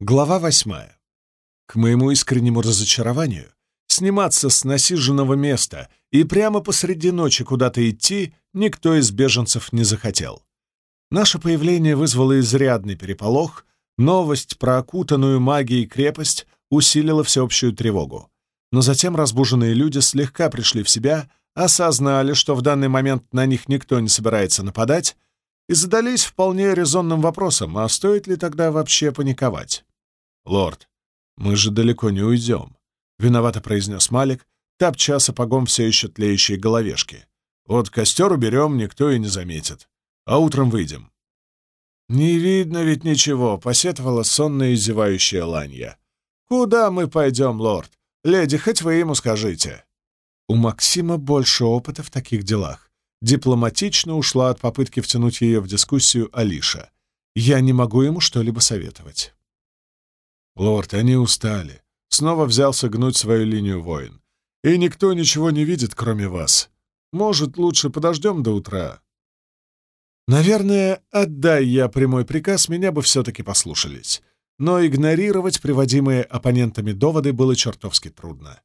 Глава восьмая. К моему искреннему разочарованию, сниматься с насиженного места и прямо посреди ночи куда-то идти никто из беженцев не захотел. Наше появление вызвало изрядный переполох, новость про окутанную магией крепость усилила всеобщую тревогу. Но затем разбуженные люди слегка пришли в себя, осознали, что в данный момент на них никто не собирается нападать, и задались вполне резонным вопросом, а стоит ли тогда вообще паниковать? «Лорд, мы же далеко не уйдем», — виновато произнес Малик, топча сапогом все еще тлеющие головешки. «Вот костер уберем, никто и не заметит. А утром выйдем». «Не видно ведь ничего», — посетовала сонная и зевающая Ланья. «Куда мы пойдем, лорд? Леди, хоть вы ему скажите». У Максима больше опыта в таких делах. Дипломатично ушла от попытки втянуть ее в дискуссию Алиша. Я не могу ему что-либо советовать. «Лорд, они устали». Снова взялся гнуть свою линию воин. «И никто ничего не видит, кроме вас. Может, лучше подождем до утра?» Наверное, отдай я прямой приказ, меня бы все-таки послушались. Но игнорировать приводимые оппонентами доводы было чертовски трудно.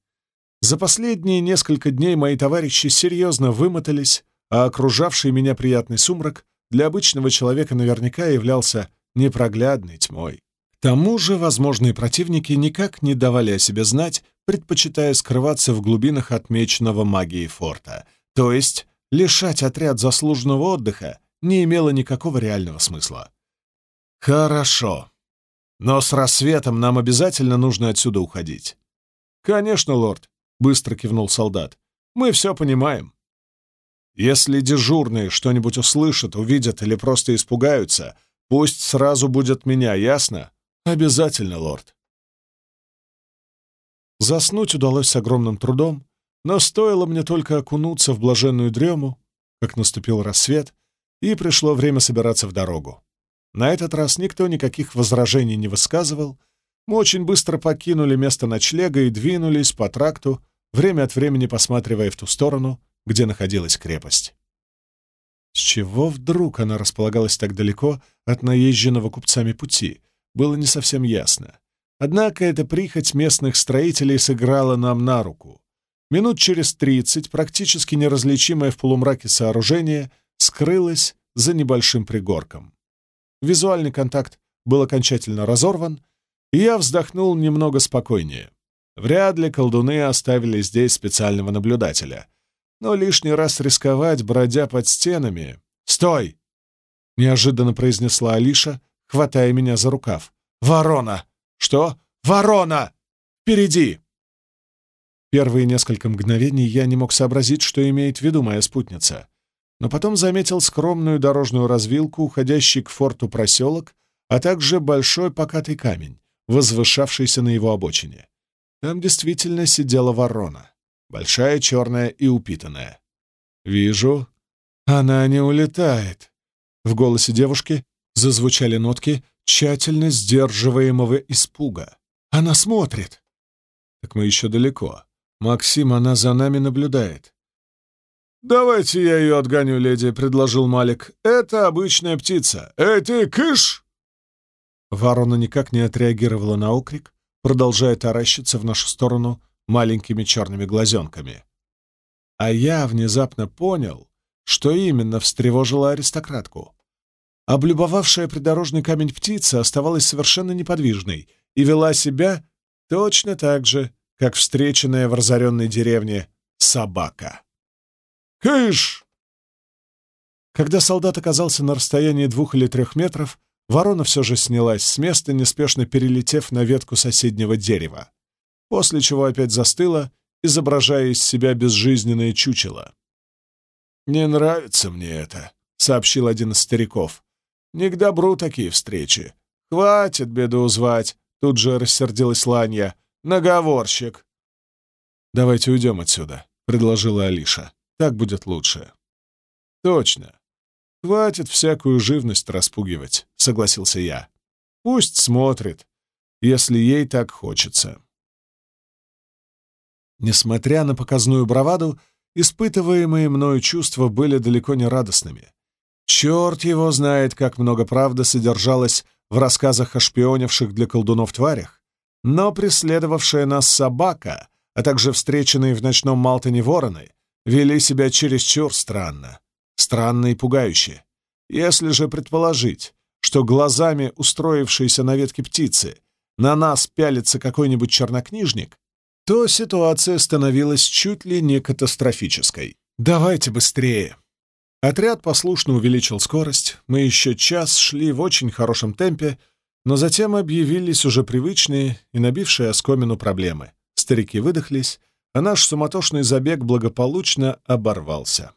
За последние несколько дней мои товарищи серьезно вымотались, а окружавший меня приятный сумрак для обычного человека наверняка являлся непроглядной тьмой. Тому же возможные противники никак не давали о себе знать, предпочитая скрываться в глубинах отмеченного магией форта, то есть лишать отряд заслуженного отдыха не имело никакого реального смысла. «Хорошо. Но с рассветом нам обязательно нужно отсюда уходить». «Конечно, лорд», — быстро кивнул солдат. «Мы все понимаем». «Если дежурные что-нибудь услышат, увидят или просто испугаются, пусть сразу будет меня, ясно?» «Обязательно, лорд». Заснуть удалось с огромным трудом, но стоило мне только окунуться в блаженную дрему, как наступил рассвет, и пришло время собираться в дорогу. На этот раз никто никаких возражений не высказывал, мы очень быстро покинули место ночлега и двинулись по тракту, время от времени посматривая в ту сторону, где находилась крепость. С чего вдруг она располагалась так далеко от наезженного купцами пути, было не совсем ясно. Однако эта прихоть местных строителей сыграла нам на руку. Минут через тридцать практически неразличимое в полумраке сооружение скрылось за небольшим пригорком. Визуальный контакт был окончательно разорван, и я вздохнул немного спокойнее. Вряд ли колдуны оставили здесь специального наблюдателя. Но лишний раз рисковать, бродя под стенами... «Стой!» — неожиданно произнесла Алиша, хватая меня за рукав. «Ворона!» «Что? Ворона! Впереди!» Первые несколько мгновений я не мог сообразить, что имеет в виду моя спутница, но потом заметил скромную дорожную развилку, уходящий к форту проселок, а также большой покатый камень, возвышавшийся на его обочине. Там действительно сидела ворона, большая, черная и упитанная. «Вижу. Она не улетает». В голосе девушки зазвучали нотки тщательно сдерживаемого испуга. «Она смотрит!» «Так мы еще далеко. Максим, она за нами наблюдает». «Давайте я ее отгоню, леди», — предложил Малик. «Это обычная птица. Эй, кыш!» Ворона никак не отреагировала на окрик, продолжая таращиться в нашу сторону маленькими черными глазенками. А я внезапно понял, что именно встревожило аристократку. Облюбовавшая придорожный камень птица оставалась совершенно неподвижной и вела себя точно так же, как встреченная в разоренной деревне собака. «Кыш!» Когда солдат оказался на расстоянии двух или трех метров, ворона все же снялась с места, неспешно перелетев на ветку соседнего дерева, после чего опять застыла, изображая из себя безжизненное чучело. «Не нравится мне это», — сообщил один из стариков. Не к добру такие встречи. Хватит беду звать, тут же рассердилась Ланья. Наговорщик. Давайте уйдем отсюда, предложила Алиша. Так будет лучше. Точно. Хватит всякую живность распугивать, согласился я. Пусть смотрит, если ей так хочется. Несмотря на показную браваду, испытываемые мною чувства были далеко не радостными. Черт его знает, как много правды содержалось в рассказах о шпионивших для колдунов тварях, но преследовавшая нас собака, а также встреченные в ночном Малтоне вороны, вели себя чересчур странно. Странно и пугающе. Если же предположить, что глазами устроившейся на ветке птицы на нас пялится какой-нибудь чернокнижник, то ситуация становилась чуть ли не катастрофической. «Давайте быстрее!» Отряд послушно увеличил скорость, мы еще час шли в очень хорошем темпе, но затем объявились уже привычные и набившие оскомину проблемы. Старики выдохлись, а наш суматошный забег благополучно оборвался.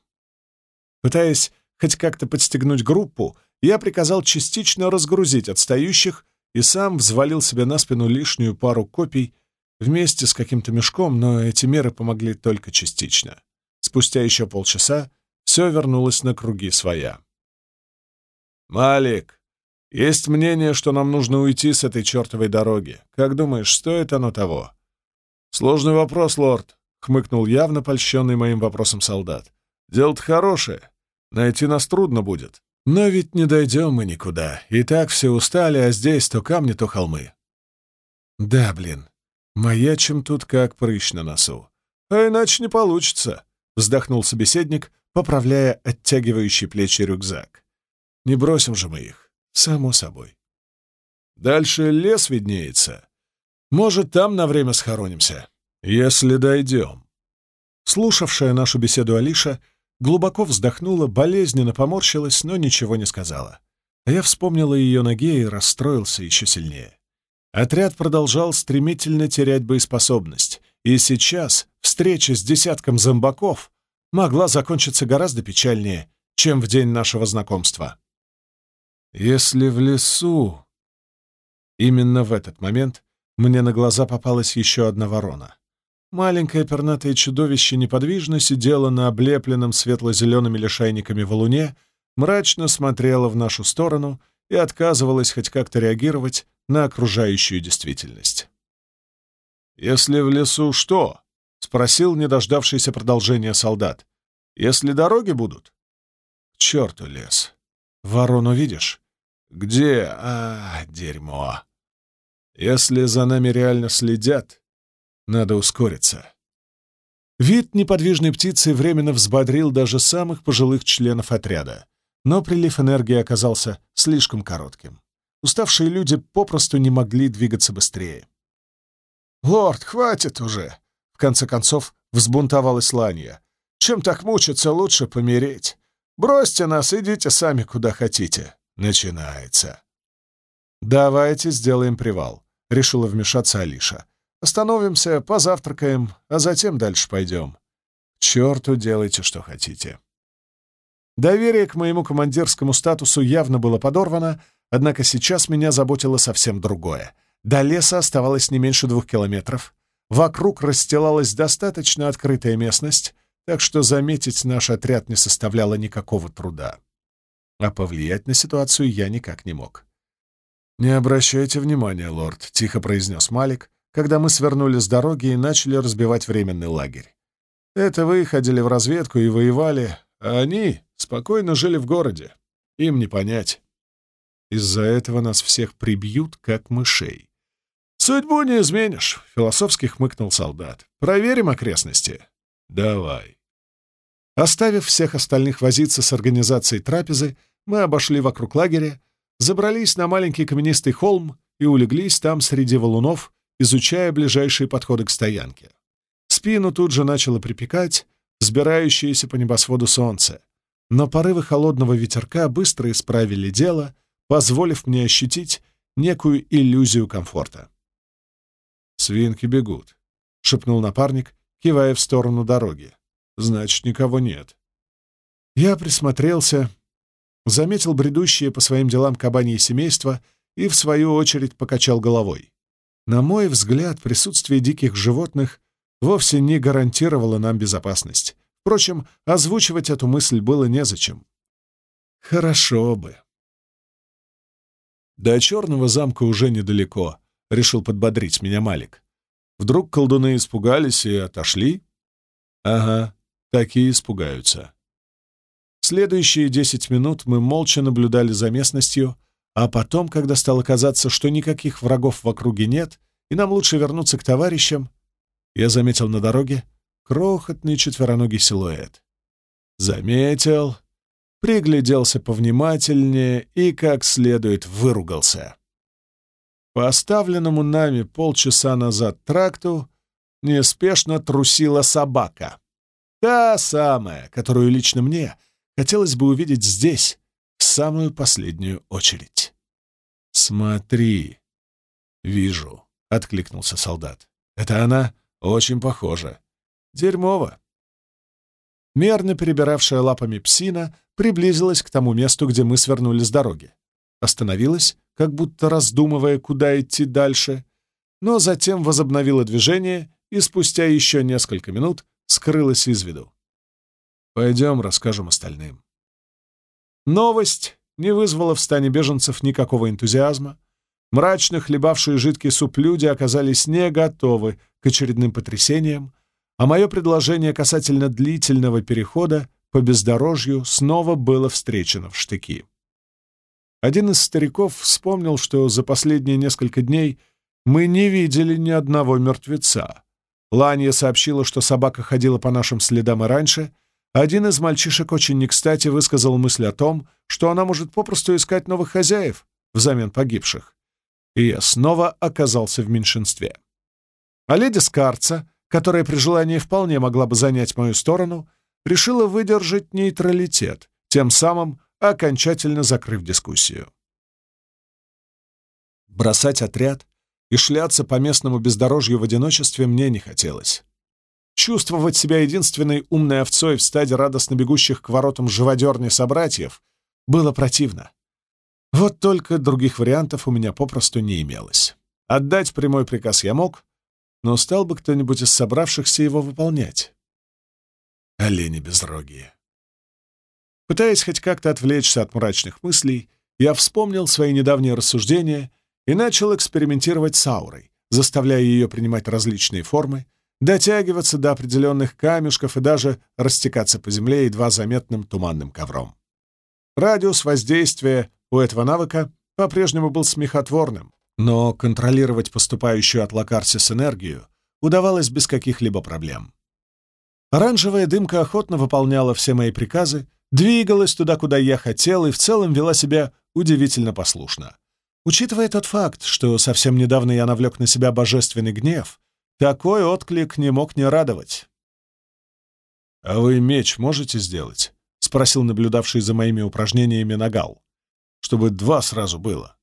Пытаясь хоть как-то подстегнуть группу, я приказал частично разгрузить отстающих и сам взвалил себе на спину лишнюю пару копий вместе с каким-то мешком, но эти меры помогли только частично. Спустя еще полчаса все вернулось на круги своя. «Малик, есть мнение, что нам нужно уйти с этой чертовой дороги. Как думаешь, стоит оно того?» «Сложный вопрос, лорд», — хмыкнул явно польщенный моим вопросом солдат. «Дело-то хорошее. Найти нас трудно будет. Но ведь не дойдем мы никуда. И так все устали, а здесь то камни, то холмы». «Да, блин, маячим тут как прыщ на носу. А иначе не получится», — вздохнул собеседник, поправляя оттягивающий плечи рюкзак. «Не бросим же мы их, само собой. Дальше лес виднеется. Может, там на время схоронимся, если дойдем». Слушавшая нашу беседу Алиша глубоко вздохнула, болезненно поморщилась, но ничего не сказала. А я вспомнил о ее ноге и расстроился еще сильнее. Отряд продолжал стремительно терять боеспособность, и сейчас встреча с десятком зомбаков могла закончиться гораздо печальнее, чем в день нашего знакомства. Если в лесу... Именно в этот момент мне на глаза попалась еще одна ворона. Маленькое пернатое чудовище неподвижно сидело на облепленном светло-зелеными лишайниками валуне, мрачно смотрело в нашу сторону и отказывалось хоть как-то реагировать на окружающую действительность. «Если в лесу что?» — спросил не дождавшийся продолжения солдат. «Если дороги будут?» «К черту лес! Ворону видишь?» «Где? А, дерьмо! Если за нами реально следят, надо ускориться». Вид неподвижной птицы временно взбодрил даже самых пожилых членов отряда, но прилив энергии оказался слишком коротким. Уставшие люди попросту не могли двигаться быстрее. «Лорд, хватит уже!» В конце концов, взбунтовалась Ланья. «Чем так мучиться, лучше помереть. Бросьте нас, идите сами куда хотите». Начинается. «Давайте сделаем привал», — решила вмешаться Алиша. «Остановимся, позавтракаем, а затем дальше пойдем. черту делайте, что хотите». Доверие к моему командирскому статусу явно было подорвано, однако сейчас меня заботило совсем другое. До леса оставалось не меньше двух километров. Вокруг расстилалась достаточно открытая местность, так что заметить наш отряд не составляло никакого труда. А повлиять на ситуацию я никак не мог. «Не обращайте внимания, лорд», — тихо произнес Малик, когда мы свернули с дороги и начали разбивать временный лагерь. «Это вы ходили в разведку и воевали, а они спокойно жили в городе. Им не понять. Из-за этого нас всех прибьют, как мышей. «Судьбу не изменишь», — философски хмыкнул солдат. «Проверим окрестности». «Давай». Оставив всех остальных возиться с организацией трапезы, мы обошли вокруг лагеря, забрались на маленький каменистый холм и улеглись там среди валунов, изучая ближайшие подходы к стоянке. Спину тут же начало припекать, взбирающееся по небосводу солнце, но порывы холодного ветерка быстро исправили дело, позволив мне ощутить некую иллюзию комфорта. «Свинки бегут», — шепнул напарник, кивая в сторону дороги. «Значит, никого нет». Я присмотрелся, заметил бредущие по своим делам кабаньи семейства и, в свою очередь, покачал головой. На мой взгляд, присутствие диких животных вовсе не гарантировало нам безопасность. Впрочем, озвучивать эту мысль было незачем. Хорошо бы. До черного замка уже недалеко. — решил подбодрить меня Малик. «Вдруг колдуны испугались и отошли?» «Ага, такие испугаются». Следующие десять минут мы молча наблюдали за местностью, А потом, когда стало казаться, что никаких врагов в округе нет, и нам лучше вернуться к товарищам, я заметил на дороге крохотный четвероногий силуэт. Заметил, пригляделся повнимательнее и как следует выругался. По оставленному нами полчаса назад тракту неспешно трусила собака. Та самая, которую лично мне хотелось бы увидеть здесь, в самую последнюю очередь. «Смотри!» «Вижу», — откликнулся солдат. «Это она? Очень похожа. Дерьмово». Мерно перебиравшая лапами псина приблизилась к тому месту, где мы свернули с дороги. Остановилась, как будто раздумывая, куда идти дальше, но затем возобновила движение и спустя еще несколько минут скрылась из виду. Пойдем, расскажем остальным. Новость не вызвала в стане беженцев никакого энтузиазма. Мрачно хлебавшие жидкий суп люди оказались не готовы к очередным потрясениям, а мое предложение касательно длительного перехода по бездорожью снова было встречено в штыки. Один из стариков вспомнил, что за последние несколько дней мы не видели ни одного мертвеца. Ланья сообщила, что собака ходила по нашим следам и раньше. Один из мальчишек очень не кстати высказал мысль о том, что она может попросту искать новых хозяев взамен погибших. И я снова оказался в меньшинстве. А леди Скарца, которая при желании вполне могла бы занять мою сторону, решила выдержать нейтралитет, тем самым окончательно закрыв дискуссию. Бросать отряд и шляться по местному бездорожью в одиночестве мне не хотелось. Чувствовать себя единственной умной овцой в стаде радостно бегущих к воротам живодерни собратьев было противно. Вот только других вариантов у меня попросту не имелось. Отдать прямой приказ я мог, но стал бы кто-нибудь из собравшихся его выполнять. Олени безрогие. Пытаясь хоть как-то отвлечься от мрачных мыслей, я вспомнил свои недавние рассуждения и начал экспериментировать с аурой, заставляя ее принимать различные формы, дотягиваться до определенных камешков и даже растекаться по земле едва заметным туманным ковром. Радиус воздействия у этого навыка по-прежнему был смехотворным, но контролировать поступающую от Лакарсис энергию удавалось без каких-либо проблем. Оранжевая дымка охотно выполняла все мои приказы, двигалась туда, куда я хотел, и в целом вела себя удивительно послушно. Учитывая тот факт, что совсем недавно я навлек на себя божественный гнев, такой отклик не мог не радовать. «А вы меч можете сделать?» — спросил наблюдавший за моими упражнениями Нагал. «Чтобы два сразу было».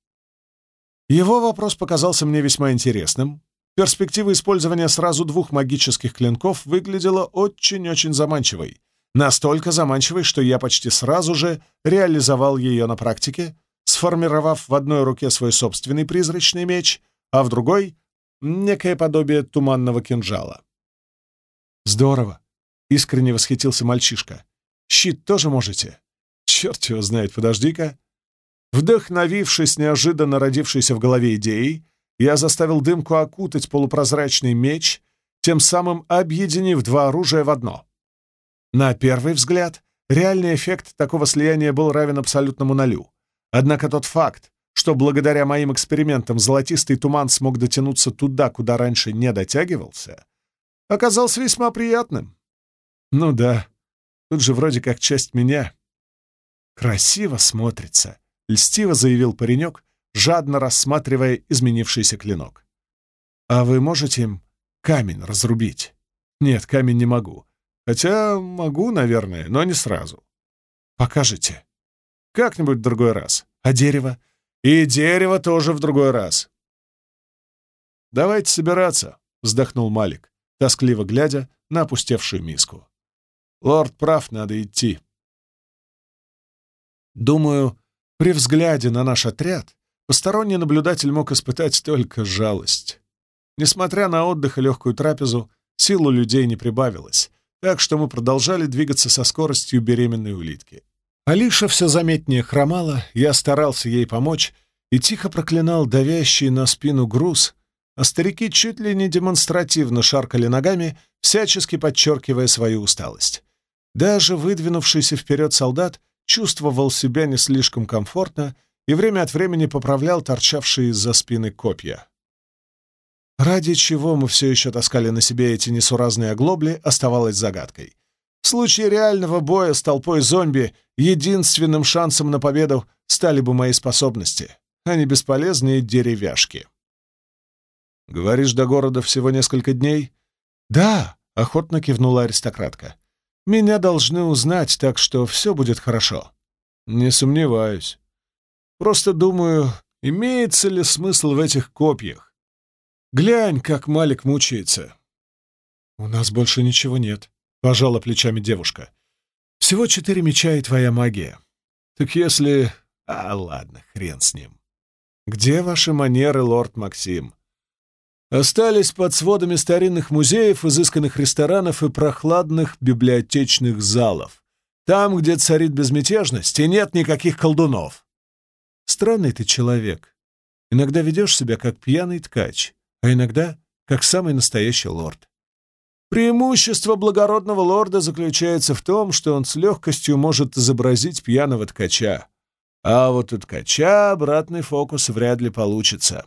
Его вопрос показался мне весьма интересным. Перспектива использования сразу двух магических клинков выглядела очень-очень заманчивой. Настолько заманчивой, что я почти сразу же реализовал ее на практике, сформировав в одной руке свой собственный призрачный меч, а в другой — некое подобие туманного кинжала. «Здорово!» — искренне восхитился мальчишка. «Щит тоже можете?» «Черт его знает, подожди-ка!» Вдохновившись неожиданно родившейся в голове идеей, я заставил дымку окутать полупрозрачный меч, тем самым объединив два оружия в одно — на первый взгляд, реальный эффект такого слияния был равен абсолютному нулю. Однако тот факт, что благодаря моим экспериментам золотистый туман смог дотянуться туда, куда раньше не дотягивался, оказался весьма приятным. Ну да, тут же вроде как часть меня. Красиво смотрится, льстиво заявил паренек, жадно рассматривая изменившийся клинок. А вы можете им камень разрубить? Нет, камень не могу. Хотя могу, наверное, но не сразу. Покажете. Как-нибудь в другой раз. А дерево? И дерево тоже в другой раз. «Давайте собираться», — вздохнул Малик, тоскливо глядя на опустевшую миску. «Лорд прав, надо идти». Думаю, при взгляде на наш отряд посторонний наблюдатель мог испытать только жалость. Несмотря на отдых и легкую трапезу, сил у людей не прибавилось, так что мы продолжали двигаться со скоростью беременной улитки. Алиша все заметнее хромала, я старался ей помочь и тихо проклинал давящий на спину груз, а старики чуть ли не демонстративно шаркали ногами, всячески подчеркивая свою усталость. Даже выдвинувшийся вперед солдат чувствовал себя не слишком комфортно и время от времени поправлял торчавшие из-за спины копья. Ради чего мы все еще таскали на себе эти несуразные оглобли, оставалось загадкой. В случае реального боя с толпой зомби единственным шансом на победу стали бы мои способности, а не бесполезные деревяшки. «Говоришь, до города всего несколько дней?» «Да», — охотно кивнула аристократка. «Меня должны узнать, так что все будет хорошо». «Не сомневаюсь. Просто думаю, имеется ли смысл в этих копьях? Глянь, как Малик мучается». «У нас больше ничего нет», — пожала плечами девушка. «Всего четыре меча и твоя магия. Так если... А, ладно, хрен с ним. Где ваши манеры, лорд Максим? Остались под сводами старинных музеев, изысканных ресторанов и прохладных библиотечных залов. Там, где царит безмятежность и нет никаких колдунов. Странный ты человек. Иногда ведешь себя как пьяный ткач, а иногда как самый настоящий лорд. Преимущество благородного лорда заключается в том, что он с легкостью может изобразить пьяного ткача. А вот у ткача обратный фокус вряд ли получится.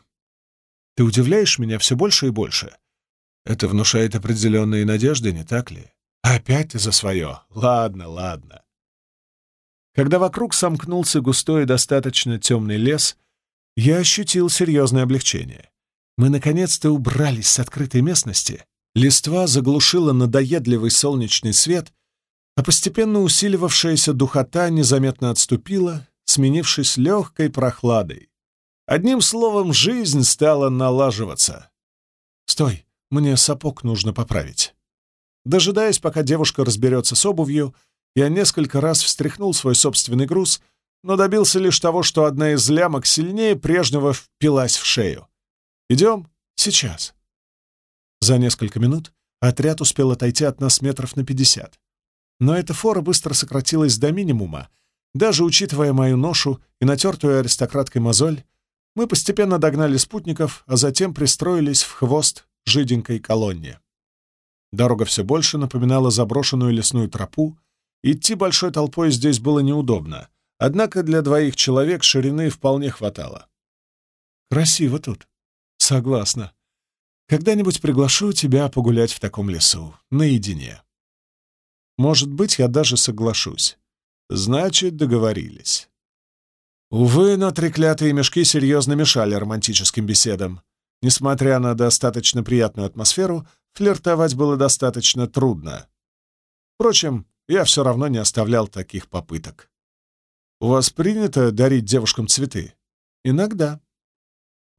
Ты удивляешь меня все больше и больше. Это внушает определенные надежды, не так ли? Опять ты за свое. Ладно, ладно. Когда вокруг сомкнулся густой и достаточно темный лес, я ощутил серьезное облегчение. Мы наконец-то убрались с открытой местности Листва заглушила надоедливый солнечный свет, а постепенно усиливавшаяся духота незаметно отступила, сменившись легкой прохладой. Одним словом, жизнь стала налаживаться. «Стой, мне сапог нужно поправить». Дожидаясь, пока девушка разберется с обувью, я несколько раз встряхнул свой собственный груз, но добился лишь того, что одна из лямок сильнее прежнего впилась в шею. «Идем? Сейчас». За несколько минут отряд успел отойти от нас метров на пятьдесят. Но эта фора быстро сократилась до минимума. Даже учитывая мою ношу и натертую аристократкой мозоль, мы постепенно догнали спутников, а затем пристроились в хвост жиденькой колонне. Дорога все больше напоминала заброшенную лесную тропу, идти большой толпой здесь было неудобно, однако для двоих человек ширины вполне хватало. «Красиво тут». «Согласна», когда-нибудь приглашу тебя погулять в таком лесу, наедине. Может быть, я даже соглашусь. Значит, договорились. Увы, но треклятые мешки серьезно мешали романтическим беседам. Несмотря на достаточно приятную атмосферу, флиртовать было достаточно трудно. Впрочем, я все равно не оставлял таких попыток. «У вас принято дарить девушкам цветы?» «Иногда».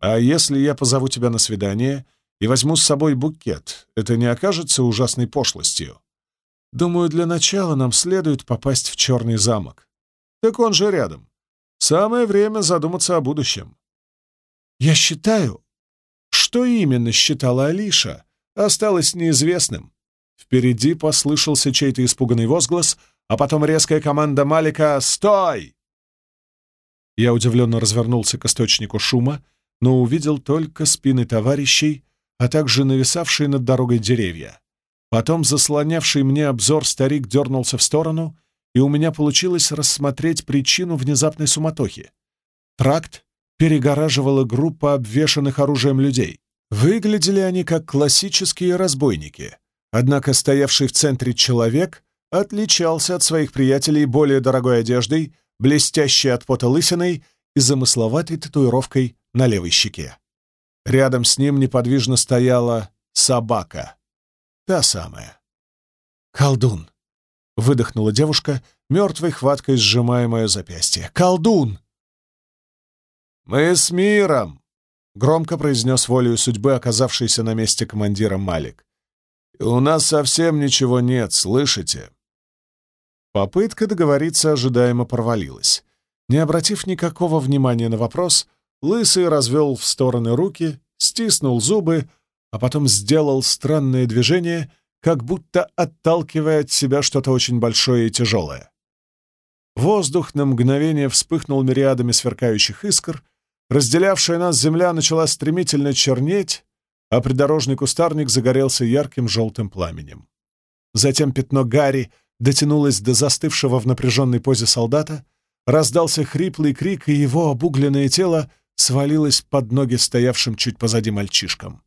«А если я позову тебя на свидание и возьму с собой букет. Это не окажется ужасной пошлостью. Думаю, для начала нам следует попасть в Черный замок. Так он же рядом. Самое время задуматься о будущем. Я считаю, что именно считала Алиша, осталось неизвестным. Впереди послышался чей-то испуганный возглас, а потом резкая команда Малика «Стой!». Я удивленно развернулся к источнику шума, но увидел только спины товарищей, а также нависавшие над дорогой деревья. Потом заслонявший мне обзор старик дернулся в сторону, и у меня получилось рассмотреть причину внезапной суматохи. Тракт перегораживала группа обвешанных оружием людей. Выглядели они как классические разбойники, однако стоявший в центре человек отличался от своих приятелей более дорогой одеждой, блестящей от пота лысиной и замысловатой татуировкой на левой щеке. Рядом с ним неподвижно стояла собака. Та самая. «Колдун!» — выдохнула девушка, мертвой хваткой сжимая мое запястье. «Колдун!» «Мы с миром!» — громко произнес волею судьбы, оказавшийся на месте командира Малик. «У нас совсем ничего нет, слышите?» Попытка договориться ожидаемо провалилась. Не обратив никакого внимания на вопрос, Лысый развел в стороны руки, стиснул зубы, а потом сделал странное движение, как будто отталкивая от себя что-то очень большое и тяжелое. Воздух на мгновение вспыхнул мириадами сверкающих искр, разделявшая нас земля начала стремительно чернеть, а придорожный кустарник загорелся ярким желтым пламенем. Затем пятно Гарри дотянулось до застывшего в напряженной позе солдата, раздался хриплый крик, и его обугленное тело свалилось под ноги стоявшим чуть позади мальчишкам.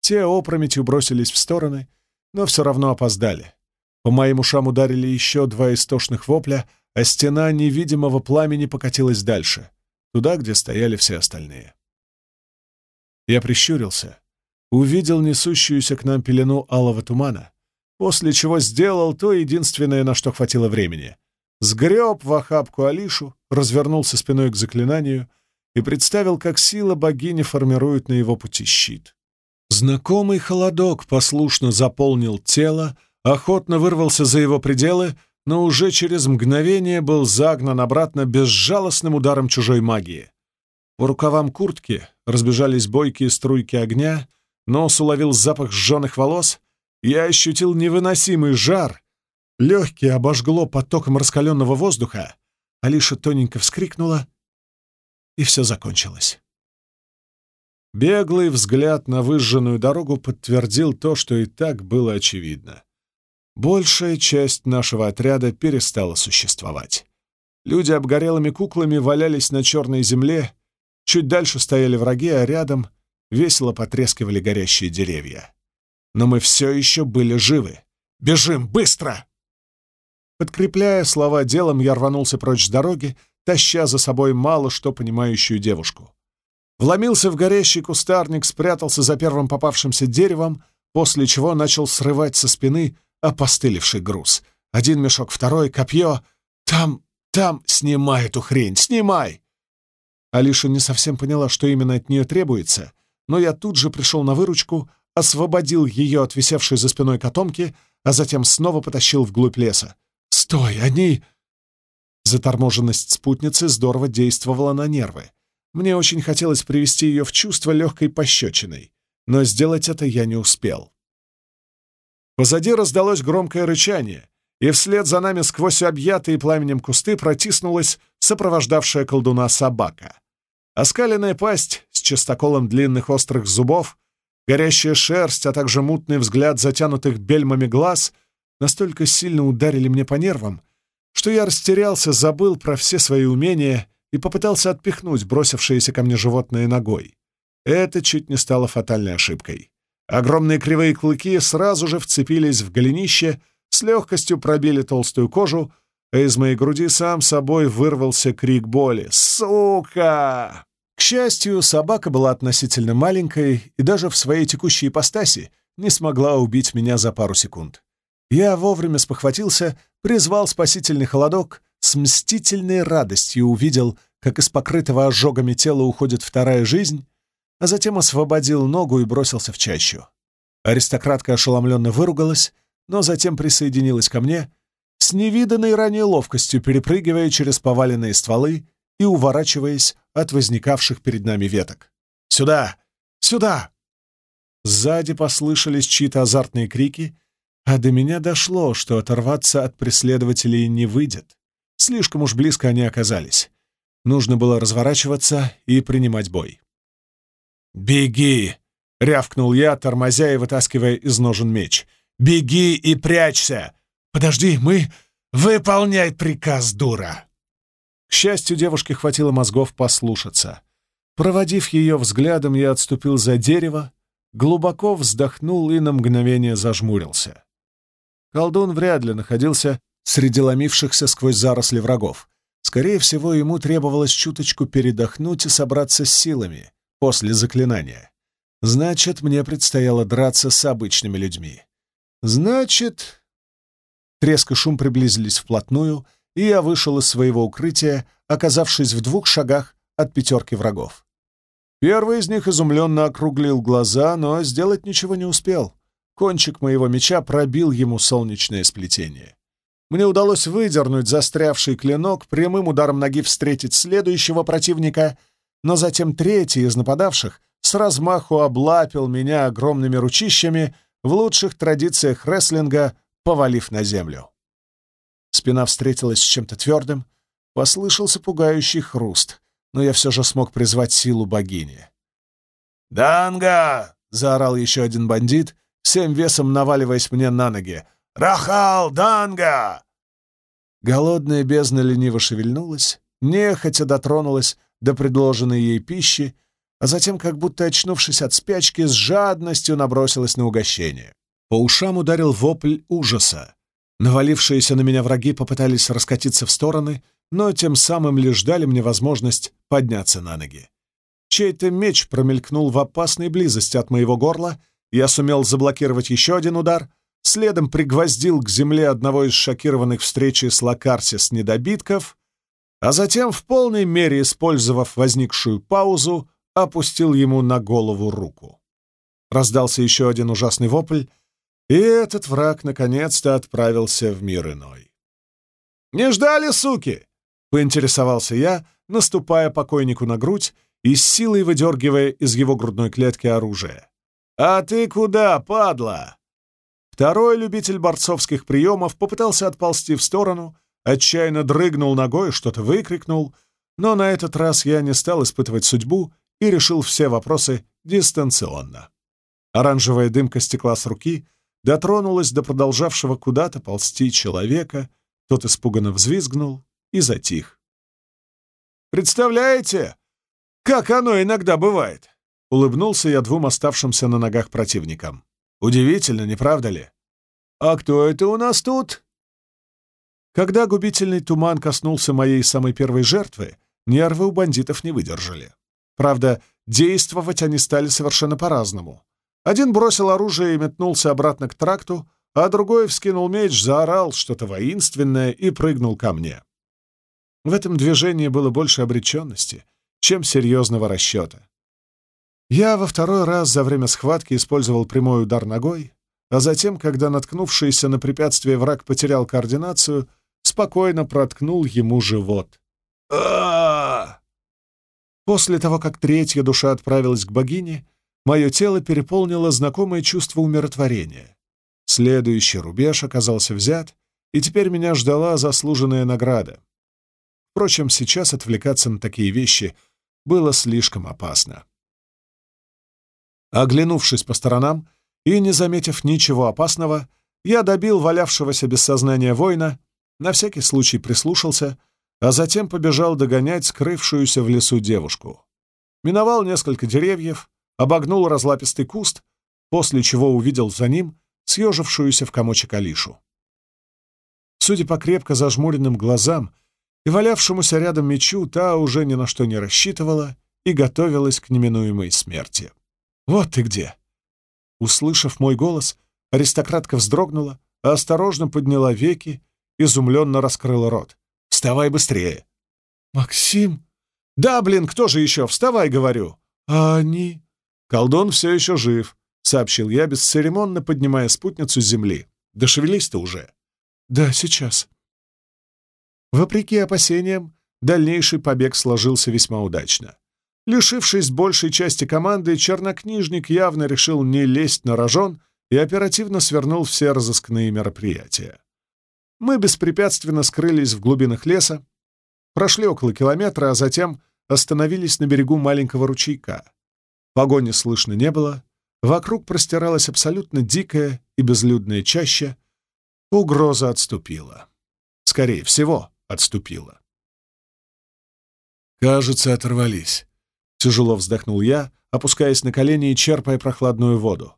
Те опрометью бросились в стороны, но все равно опоздали. По моим ушам ударили еще два истошных вопля, а стена невидимого пламени покатилась дальше, туда, где стояли все остальные. Я прищурился, увидел несущуюся к нам пелену алого тумана, после чего сделал то единственное, на что хватило времени. Сгреб в охапку Алишу, развернулся спиной к заклинанию и представил, как сила богини формирует на его пути щит. Знакомый холодок послушно заполнил тело, охотно вырвался за его пределы, но уже через мгновение был загнан обратно безжалостным ударом чужой магии. По рукавам куртки разбежались бойкие струйки огня, нос уловил запах сжженных волос, я ощутил невыносимый жар, легкие обожгло потоком раскаленного воздуха, Алиша тоненько вскрикнула, и все закончилось. Беглый взгляд на выжженную дорогу подтвердил то, что и так было очевидно. Большая часть нашего отряда перестала существовать. Люди обгорелыми куклами валялись на черной земле, чуть дальше стояли враги, а рядом весело потрескивали горящие деревья. Но мы все еще были живы. «Бежим! Быстро!» Подкрепляя слова делом, я рванулся прочь с дороги, таща за собой мало что понимающую девушку. Вломился в горящий кустарник, спрятался за первым попавшимся деревом, после чего начал срывать со спины опостылевший груз. Один мешок, второй, копье. Там, там, снимай эту хрень, снимай! Алиша не совсем поняла, что именно от нее требуется, но я тут же пришел на выручку, освободил ее от висевшей за спиной котомки, а затем снова потащил вглубь леса. «Стой, они...» Заторможенность спутницы здорово действовала на нервы. Мне очень хотелось привести ее в чувство легкой пощечиной, но сделать это я не успел. Позади раздалось громкое рычание, и вслед за нами сквозь объятые пламенем кусты протиснулась сопровождавшая колдуна собака. Оскаленная пасть с частоколом длинных острых зубов, горящая шерсть, а также мутный взгляд затянутых бельмами глаз настолько сильно ударили мне по нервам, что я растерялся, забыл про все свои умения и попытался отпихнуть бросившееся ко мне животное ногой. Это чуть не стало фатальной ошибкой. Огромные кривые клыки сразу же вцепились в голенище, с легкостью пробили толстую кожу, а из моей груди сам собой вырвался крик боли. «Сука!» К счастью, собака была относительно маленькой и даже в своей текущей ипостаси не смогла убить меня за пару секунд. Я вовремя спохватился, призвал спасительный холодок с мстительной радостью увидел, как из покрытого ожогами тела уходит вторая жизнь, а затем освободил ногу и бросился в чащу. Аристократка ошеломленно выругалась, но затем присоединилась ко мне, с невиданной ранее ловкостью перепрыгивая через поваленные стволы и уворачиваясь от возникавших перед нами веток. «Сюда! Сюда!» Сзади послышались чьи-то азартные крики, а до меня дошло, что оторваться от преследователей не выйдет. Слишком уж близко они оказались. Нужно было разворачиваться и принимать бой. «Беги!» — рявкнул я, тормозя и вытаскивая из ножен меч. «Беги и прячься! Подожди, мы... Выполняй приказ, дура!» К счастью, девушке хватило мозгов послушаться. Проводив ее взглядом, я отступил за дерево, глубоко вздохнул и на мгновение зажмурился. Колдун вряд ли находился среди ломившихся сквозь заросли врагов. Скорее всего, ему требовалось чуточку передохнуть и собраться с силами после заклинания. Значит, мне предстояло драться с обычными людьми. Значит... Треск и шум приблизились вплотную, и я вышел из своего укрытия, оказавшись в двух шагах от пятерки врагов. Первый из них изумленно округлил глаза, но сделать ничего не успел. Кончик моего меча пробил ему солнечное сплетение. Мне удалось выдернуть застрявший клинок, прямым ударом ноги встретить следующего противника, но затем третий из нападавших с размаху облапил меня огромными ручищами в лучших традициях рестлинга, повалив на землю. Спина встретилась с чем-то твердым, послышался пугающий хруст, но я все же смог призвать силу богини. «Данга!» — заорал еще один бандит, всем весом наваливаясь мне на ноги. «Рахал, Данга!» Голодная бездна лениво шевельнулась, нехотя дотронулась до предложенной ей пищи, а затем, как будто очнувшись от спячки, с жадностью набросилась на угощение. По ушам ударил вопль ужаса. Навалившиеся на меня враги попытались раскатиться в стороны, но тем самым лишь дали мне возможность подняться на ноги. Чей-то меч промелькнул в опасной близости от моего горла, я сумел заблокировать еще один удар, следом пригвоздил к земле одного из шокированных встречи с Лакарсис недобитков, а затем, в полной мере использовав возникшую паузу, опустил ему на голову руку. Раздался еще один ужасный вопль, и этот враг наконец-то отправился в мир иной. «Не ждали, суки!» — поинтересовался я, наступая покойнику на грудь и с силой выдергивая из его грудной клетки оружие. «А ты куда, падла?» Второй любитель борцовских приемов попытался отползти в сторону, отчаянно дрыгнул ногой, что-то выкрикнул, но на этот раз я не стал испытывать судьбу и решил все вопросы дистанционно. Оранжевая дымка стекла с руки, дотронулась до продолжавшего куда-то ползти человека, тот испуганно взвизгнул и затих. «Представляете, как оно иногда бывает?» — улыбнулся я двум оставшимся на ногах противникам. «Удивительно, не правда ли?» «А кто это у нас тут?» Когда губительный туман коснулся моей самой первой жертвы, нервы у бандитов не выдержали. Правда, действовать они стали совершенно по-разному. Один бросил оружие и метнулся обратно к тракту, а другой вскинул меч, заорал что-то воинственное и прыгнул ко мне. В этом движении было больше обреченности, чем серьезного расчета. Я во второй раз за время схватки использовал прямой удар ногой, а затем, когда наткнувшийся на препятствие враг потерял координацию, спокойно проткнул ему живот. а После того, как третья душа отправилась к богине, мое тело переполнило знакомое чувство умиротворения. Следующий рубеж оказался взят, и теперь меня ждала заслуженная награда. Впрочем, сейчас отвлекаться на такие вещи было слишком опасно. Оглянувшись по сторонам и не заметив ничего опасного, я добил валявшегося без сознания воина, на всякий случай прислушался, а затем побежал догонять скрывшуюся в лесу девушку. Миновал несколько деревьев, обогнул разлапистый куст, после чего увидел за ним съежившуюся в комочек Алишу. Судя по крепко зажмуренным глазам и валявшемуся рядом мечу, та уже ни на что не рассчитывала и готовилась к неминуемой смерти. «Вот ты где!» Услышав мой голос, аристократка вздрогнула, осторожно подняла веки, изумленно раскрыла рот. «Вставай быстрее!» «Максим?» «Да, блин, кто же еще? Вставай, говорю!» «А они?» «Колдун все еще жив», — сообщил я, бесцеремонно поднимая спутницу с земли. «Да шевелись ты уже!» «Да, сейчас». Вопреки опасениям, дальнейший побег сложился весьма удачно. Лишившись большей части команды, чернокнижник явно решил не лезть на рожон и оперативно свернул все разыскные мероприятия. Мы беспрепятственно скрылись в глубинах леса, прошли около километра, а затем остановились на берегу маленького ручейка. Погони слышно не было, вокруг простиралась абсолютно дикая и безлюдная чаща. Угроза отступила. Скорее всего, отступила. «Кажется, оторвались», Тяжело вздохнул я, опускаясь на колени и черпая прохладную воду.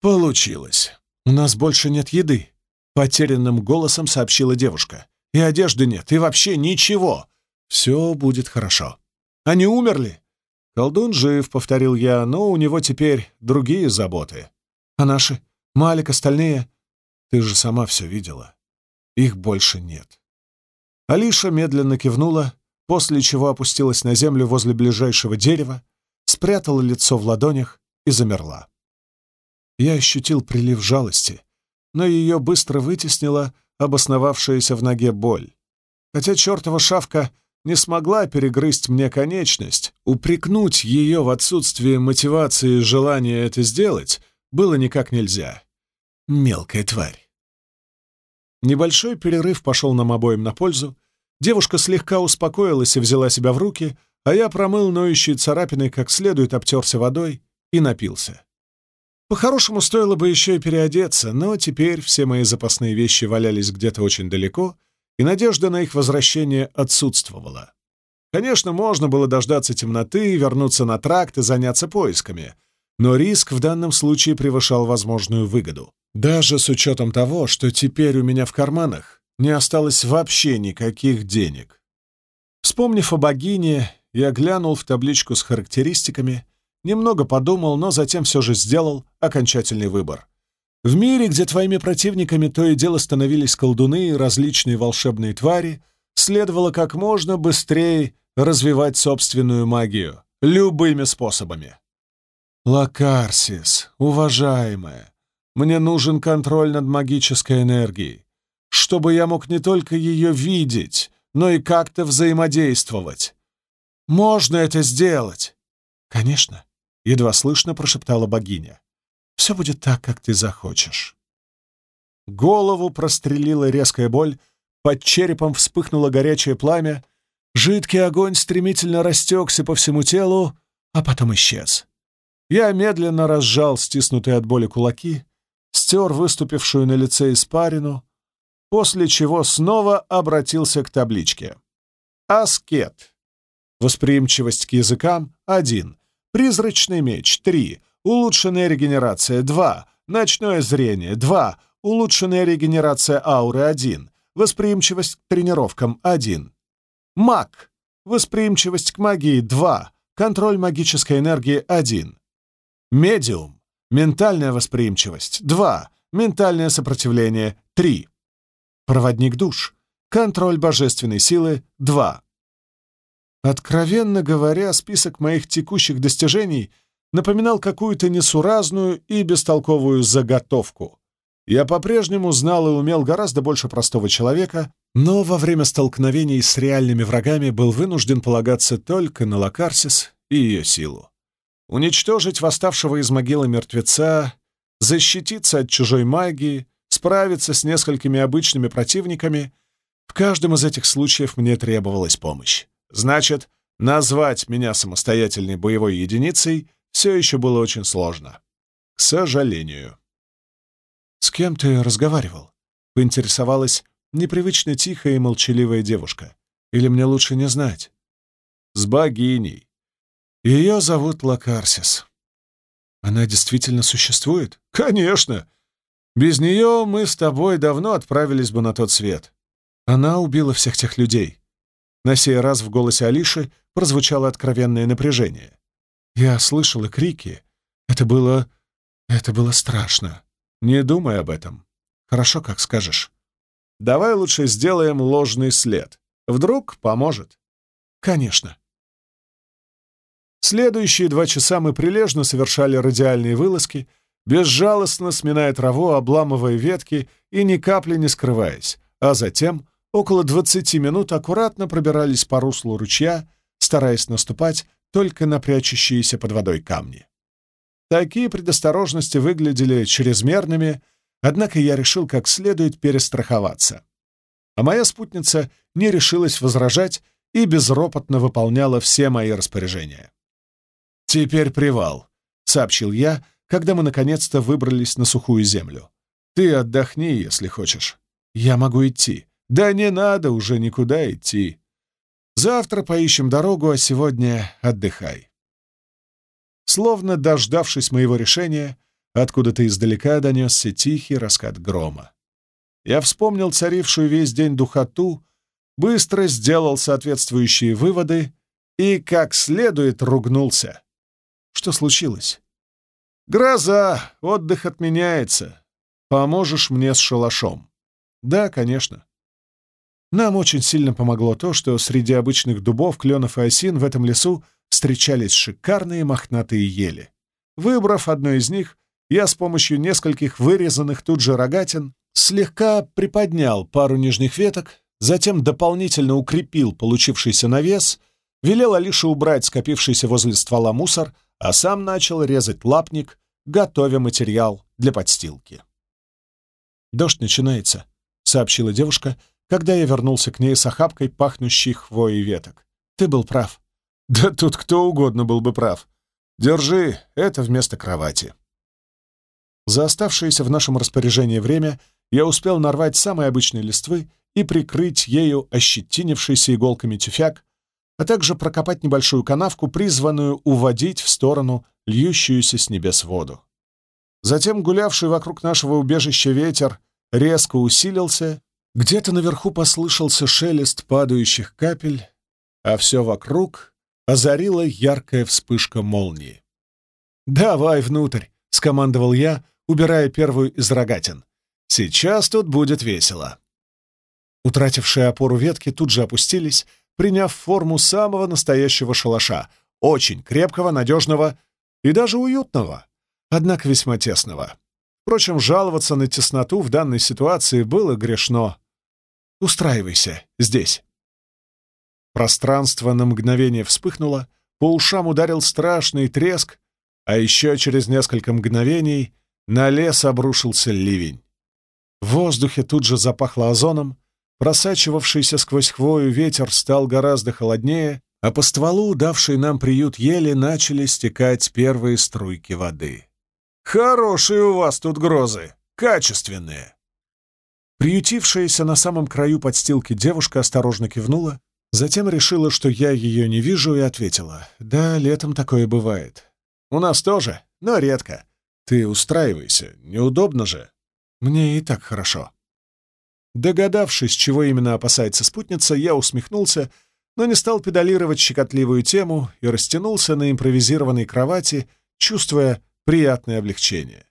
«Получилось. У нас больше нет еды», — потерянным голосом сообщила девушка. «И одежды нет, и вообще ничего. Все будет хорошо. Они умерли?» «Колдун жив», — повторил я, — «но у него теперь другие заботы. А наши? Малик, остальные? Ты же сама все видела. Их больше нет». Алиша медленно кивнула, после чего опустилась на землю возле ближайшего дерева, спрятала лицо в ладонях и замерла. Я ощутил прилив жалости, но ее быстро вытеснила обосновавшаяся в ноге боль. Хотя чертова шавка не смогла перегрызть мне конечность, упрекнуть ее в отсутствии мотивации и желания это сделать было никак нельзя. Мелкая тварь. Небольшой перерыв пошел нам обоим на пользу, Девушка слегка успокоилась и взяла себя в руки, а я промыл ноющие царапины как следует, обтерся водой и напился. По-хорошему, стоило бы еще и переодеться, но теперь все мои запасные вещи валялись где-то очень далеко, и надежда на их возвращение отсутствовала. Конечно, можно было дождаться темноты, вернуться на тракт и заняться поисками, но риск в данном случае превышал возможную выгоду. Даже с учетом того, что теперь у меня в карманах не осталось вообще никаких денег. Вспомнив о богине, я глянул в табличку с характеристиками, немного подумал, но затем все же сделал окончательный выбор. В мире, где твоими противниками то и дело становились колдуны и различные волшебные твари, следовало как можно быстрее развивать собственную магию, любыми способами. Лакарсис, уважаемая, мне нужен контроль над магической энергией, чтобы я мог не только ее видеть, но и как-то взаимодействовать. Можно это сделать? Конечно, едва слышно прошептала богиня. Все будет так, как ты захочешь. Голову прострелила резкая боль, под черепом вспыхнуло горячее пламя, жидкий огонь стремительно растекся по всему телу, а потом исчез. Я медленно разжал стиснутые от боли кулаки, стер выступившую на лице испарину, после чего снова обратился к табличке. Аскет. Восприимчивость к языкам — 1. Призрачный меч — 3. Улучшенная регенерация — 2. Ночное зрение — 2. Улучшенная регенерация ауры — 1. Восприимчивость к тренировкам — 1. Маг. Восприимчивость к магии — 2. Контроль магической энергии — 1. Медиум. Ментальная восприимчивость — 2. Ментальное сопротивление — 3. Проводник душ. Контроль божественной силы — 2. Откровенно говоря, список моих текущих достижений напоминал какую-то несуразную и бестолковую заготовку. Я по-прежнему знал и умел гораздо больше простого человека, но во время столкновений с реальными врагами был вынужден полагаться только на Лакарсис и ее силу. Уничтожить восставшего из могилы мертвеца, защититься от чужой магии — справиться с несколькими обычными противниками, в каждом из этих случаев мне требовалась помощь. Значит, назвать меня самостоятельной боевой единицей все еще было очень сложно. К сожалению. «С кем ты разговаривал?» — поинтересовалась непривычно тихая и молчаливая девушка. «Или мне лучше не знать?» «С богиней. Ее зовут Лакарсис». «Она действительно существует?» «Конечно!» Без нее мы с тобой давно отправились бы на тот свет. Она убила всех тех людей. На сей раз в голосе Алиши прозвучало откровенное напряжение. Я слышала крики. Это было... это было страшно. Не думай об этом. Хорошо, как скажешь. Давай лучше сделаем ложный след. Вдруг поможет. Конечно. Следующие два часа мы прилежно совершали радиальные вылазки — безжалостно сминая траву, обламывая ветки и ни капли не скрываясь, а затем около 20 минут аккуратно пробирались по руслу ручья, стараясь наступать только на прячущиеся под водой камни. Такие предосторожности выглядели чрезмерными, однако я решил как следует перестраховаться. А моя спутница не решилась возражать и безропотно выполняла все мои распоряжения. «Теперь привал», — сообщил я, — когда мы наконец-то выбрались на сухую землю. «Ты отдохни, если хочешь. Я могу идти». «Да не надо уже никуда идти. Завтра поищем дорогу, а сегодня отдыхай». Словно дождавшись моего решения, откуда-то издалека донесся тихий раскат грома. Я вспомнил царившую весь день духоту, быстро сделал соответствующие выводы и как следует ругнулся. Что случилось? «Гроза! Отдых отменяется. Поможешь мне с шалашом?» «Да, конечно». Нам очень сильно помогло то, что среди обычных дубов, кленов и осин в этом лесу встречались шикарные мохнатые ели. Выбрав одну из них, я с помощью нескольких вырезанных тут же рогатин слегка приподнял пару нижних веток, затем дополнительно укрепил получившийся навес, велел Алише убрать скопившийся возле ствола мусор, а сам начал резать лапник, готовя материал для подстилки. «Дождь начинается», — сообщила девушка, когда я вернулся к ней с охапкой пахнущих хвоей веток. «Ты был прав». «Да тут кто угодно был бы прав. Держи, это вместо кровати». За оставшееся в нашем распоряжении время я успел нарвать самые обычные листвы и прикрыть ею ощетинившийся иголками тюфяк, а также прокопать небольшую канавку, призванную уводить в сторону льющуюся с небес воду. Затем гулявший вокруг нашего убежища ветер резко усилился, где-то наверху послышался шелест падающих капель, а все вокруг озарила яркая вспышка молнии. «Давай внутрь!» — скомандовал я, убирая первую из рогатин. «Сейчас тут будет весело». Утратившие опору ветки тут же опустились, приняв форму самого настоящего шалаша, очень крепкого, надежного и даже уютного, однако весьма тесного. Впрочем, жаловаться на тесноту в данной ситуации было грешно. «Устраивайся здесь». Пространство на мгновение вспыхнуло, по ушам ударил страшный треск, а еще через несколько мгновений на лес обрушился ливень. В воздухе тут же запахло озоном, Просачивавшийся сквозь хвою ветер стал гораздо холоднее, а по стволу, давшей нам приют ели, начали стекать первые струйки воды. «Хорошие у вас тут грозы! Качественные!» Приютившаяся на самом краю подстилки девушка осторожно кивнула, затем решила, что я ее не вижу, и ответила. «Да, летом такое бывает. У нас тоже, но редко. Ты устраивайся, неудобно же. Мне и так хорошо». Догадавшись, чего именно опасается спутница, я усмехнулся, но не стал педалировать щекотливую тему и растянулся на импровизированной кровати, чувствуя приятное облегчение.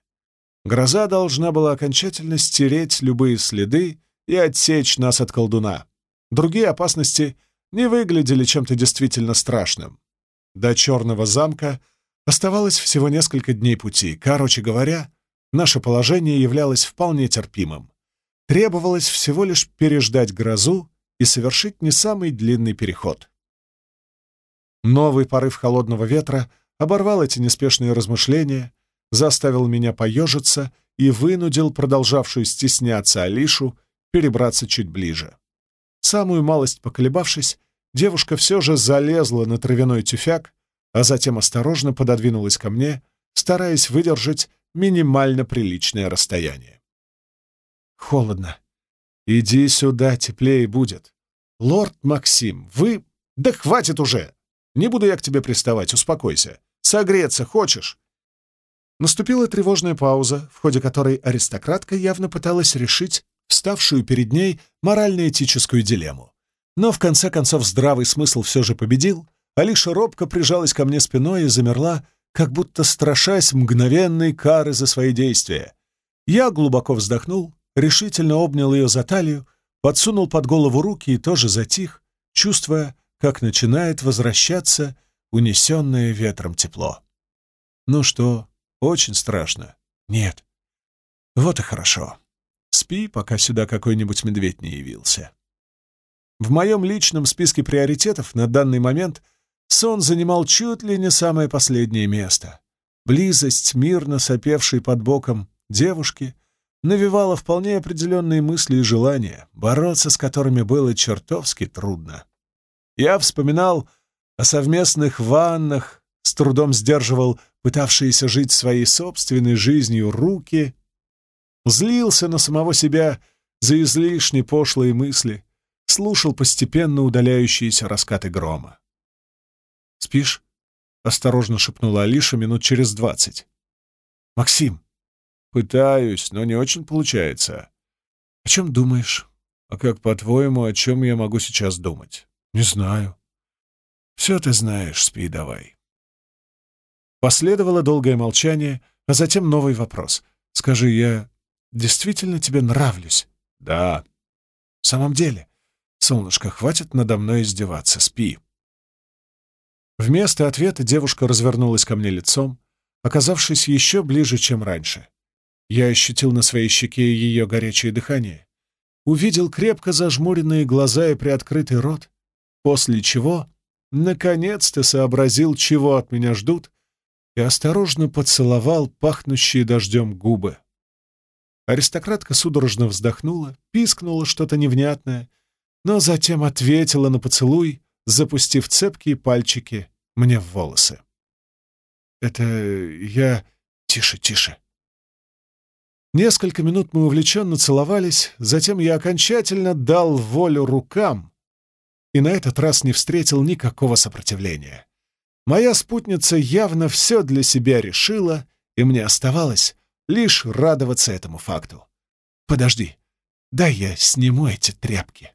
Гроза должна была окончательно стереть любые следы и отсечь нас от колдуна. Другие опасности не выглядели чем-то действительно страшным. До Черного замка оставалось всего несколько дней пути. Короче говоря, наше положение являлось вполне терпимым. Требовалось всего лишь переждать грозу и совершить не самый длинный переход. Новый порыв холодного ветра оборвал эти неспешные размышления, заставил меня поежиться и вынудил продолжавшую стесняться Алишу перебраться чуть ближе. Самую малость поколебавшись, девушка все же залезла на травяной тюфяк, а затем осторожно пододвинулась ко мне, стараясь выдержать минимально приличное расстояние. Холодно. Иди сюда, теплее будет. Лорд Максим, вы... Да хватит уже! Не буду я к тебе приставать, успокойся. Согреться хочешь?» Наступила тревожная пауза, в ходе которой аристократка явно пыталась решить вставшую перед ней морально-этическую дилемму. Но в конце концов здравый смысл все же победил, Алиша робко прижалась ко мне спиной и замерла, как будто страшась мгновенной кары за свои действия. Я глубоко вздохнул, решительно обнял ее за талию, подсунул под голову руки и тоже затих, чувствуя, как начинает возвращаться унесенное ветром тепло. Ну что, очень страшно? Нет. Вот и хорошо. Спи, пока сюда какой-нибудь медведь не явился. В моем личном списке приоритетов на данный момент сон занимал чуть ли не самое последнее место. Близость мирно сопевшей под боком девушки — навевала вполне определенные мысли и желания, бороться с которыми было чертовски трудно. Я вспоминал о совместных ваннах, с трудом сдерживал пытавшиеся жить своей собственной жизнью руки, злился на самого себя за излишне пошлые мысли, слушал постепенно удаляющиеся раскаты грома. «Спишь?» — осторожно шепнула Алиша минут через двадцать. «Максим!» Пытаюсь, но не очень получается. О чем думаешь? А как, по-твоему, о чем я могу сейчас думать? Не знаю. Все ты знаешь, спи давай. Последовало долгое молчание, а затем новый вопрос. Скажи, я действительно тебе нравлюсь? Да. В самом деле? Солнышко, хватит надо мной издеваться, спи. Вместо ответа девушка развернулась ко мне лицом, оказавшись еще ближе, чем раньше. Я ощутил на своей щеке ее горячее дыхание, увидел крепко зажмуренные глаза и приоткрытый рот, после чего наконец-то сообразил, чего от меня ждут, и осторожно поцеловал пахнущие дождем губы. Аристократка судорожно вздохнула, пискнула что-то невнятное, но затем ответила на поцелуй, запустив цепкие пальчики мне в волосы. «Это я...» «Тише, тише!» Несколько минут мы увлеченно целовались, затем я окончательно дал волю рукам и на этот раз не встретил никакого сопротивления. Моя спутница явно все для себя решила, и мне оставалось лишь радоваться этому факту. «Подожди, дай я сниму эти тряпки».